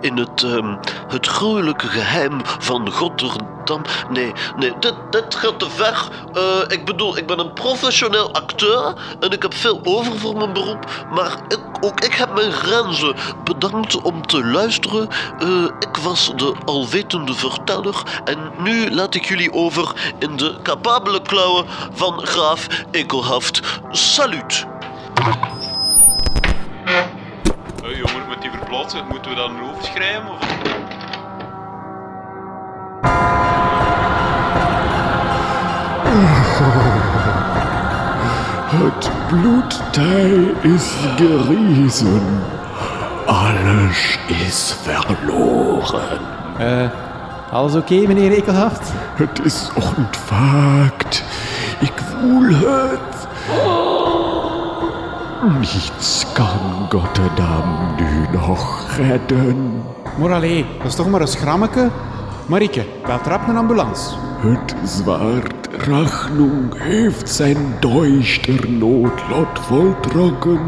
in het, ehm, het gruwelijke geheim van Rotterdam. Nee, nee, dit, dit gaat te ver. Eh, ik bedoel, ik ben een professioneel acteur en ik heb veel over voor mijn beroep. Maar ook ik heb mijn grenzen. Bedankt om te luisteren. Eh, ik was de alwetende verteller en nu laat ik jullie over in de capabele klauwen van graaf Ekelhaft. Salut! Moeten we dan een overschrijven? Of... Het bloedtij is gerezen. Alles is verloren. Eh, alles oké, meneer Ekelhaft? Het is ontwaakt. Ik voel het. Niets kan Rotterdam nu nog redden. Maar allee, dat is toch maar een schrammeke? Marieke, bel trap een ambulance. Het zwaard Rachnung heeft zijn duister noodlot voltrokken.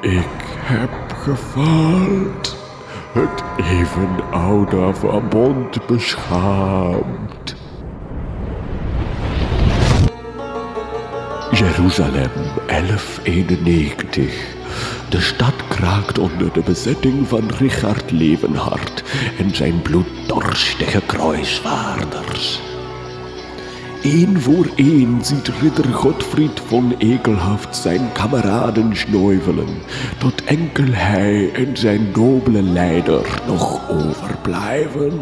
Ik heb gefaald. Het even oude verbond beschaamd. Jeruzalem 1191. De stad kraakt onder de bezetting van Richard Levenhart en zijn bloeddorstige kruisvaarders. Eén voor één ziet ridder Godfried von Ekelhaft zijn kameraden sneuvelen, tot enkel hij en zijn nobele leider nog overblijven.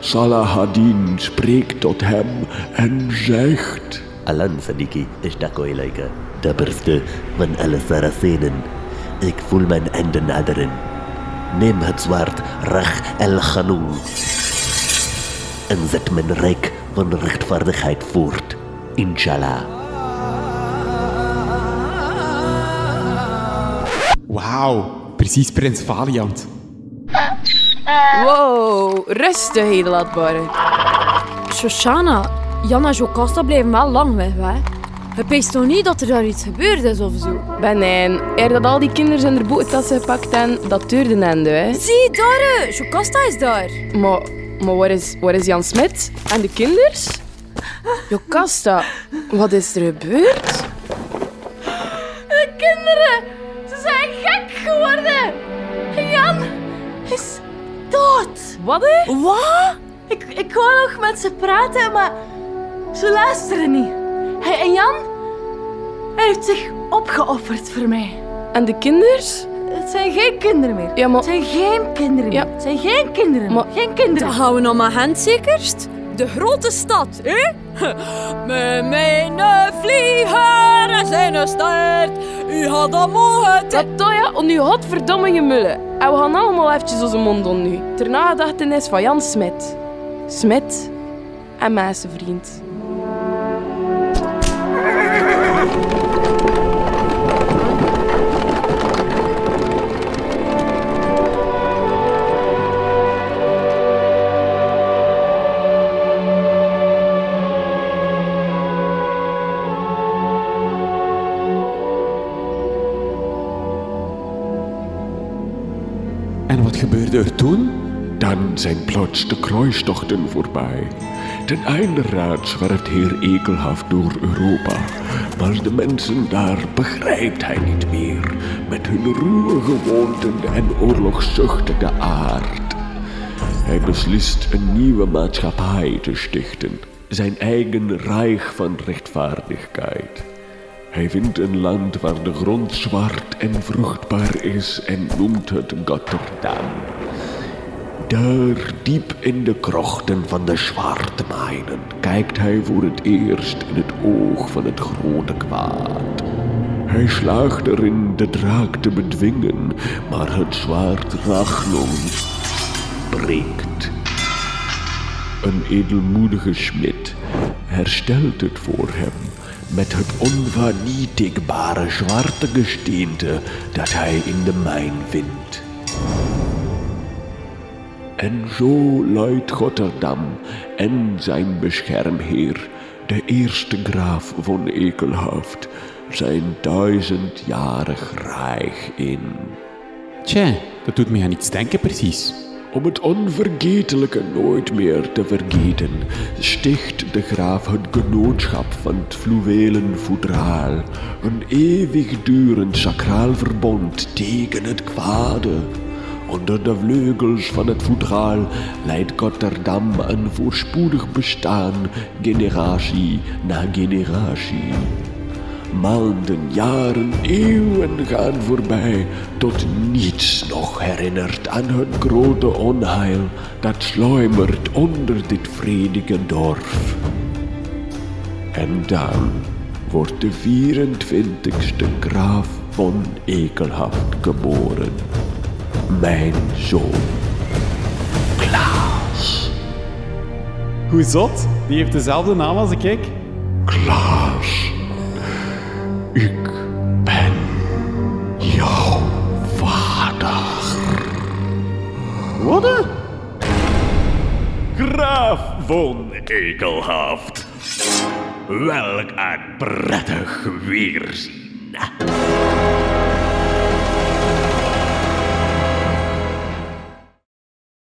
Salahadin spreekt tot hem en zegt... Alan Sadiki is Dakoilaika, dapperste van alle Saracenen. Ik voel mijn einde naderen. Neem het zwaard Rach el Ghanum en zet mijn rijk van rechtvaardigheid voort. Inshallah. Wauw, precies prins Valiant. Wow, rustig, edelatbare. Shoshana, Jan en Jocasta blijven wel lang weg, hè? Je peest toch niet dat er daar iets gebeurd is of zo? Benijn, er dat al die kinderen in de bootentassen gepakt en dat duurde ende, hè. Zie, daar! hè. Jocasta is daar. Maar, maar waar, is, waar is Jan Smit? En de kinders? Jocasta, wat is er gebeurd? De kinderen, ze zijn gek geworden. Jan is dood. Wat, hè? Wat? Ik, ik wou nog met ze praten, maar ze luisteren niet. Hij en Jan hij heeft zich opgeofferd voor mij. En de kinders? Het zijn geen kinderen meer. Ja, maar... Het zijn geen kinderen meer. Ja. Het zijn geen kinderen Maar-. Geen kinderen. Dan gaan we naar mijn handzekerst. De grote stad, hè? Met mijn vlieger en zijn staart. U had dat mogen. Dat ja, en nu godverdomme gemullen. En we gaan allemaal eventjes onze mond doen nu. Ter nagedachtenis van Jan Smit. Smit en mensenvriend. En wat gebeurde er toen? Dan zijn plots de kruistochten voorbij. Ten einde raad zwerft heer Ekelhaft door Europa. Maar de mensen daar begrijpt hij niet meer. Met hun ruwe gewoonten en oorlogszuchtige aard. Hij beslist een nieuwe maatschappij te stichten. Zijn eigen rijk van rechtvaardigheid. Hij vindt een land waar de grond zwart en vruchtbaar is en noemt het Rotterdam. Daar, diep in de krochten van de zwarte mijnen, kijkt hij voor het eerst in het oog van het grote kwaad. Hij slaagt erin de draak te bedwingen, maar het zwaard Rachnum breekt. Een edelmoedige smid herstelt het voor hem met het onvernietigbare zwarte gesteente dat hij in de mijn vindt. En zo luidt Rotterdam en zijn beschermheer, de eerste graaf van Ekelhaft, zijn duizendjarig rijk in. Tja, Dat doet me aan iets denken, precies. Om het onvergetelijke nooit meer te vergeten, sticht de graaf het genootschap van het fluwelen voedraal. Een eeuwigdurend sacraal verbond tegen het kwade. Onder de vleugels van het voedraal leidt Rotterdam een voorspoedig bestaan, generatie na generatie. Maanden, jaren, eeuwen gaan voorbij, tot niets nog herinnert aan het grote onheil dat sluimert onder dit vredige dorp. En dan wordt de 24ste graaf van Ekelhaft geboren. Mijn zoon. Klaas. Hoe zot? Die heeft dezelfde naam als ik. Klaas. Ik ben jouw vader. Wat? Graaf von Ekelhaft. Welk een prettig weerzien.